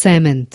cement.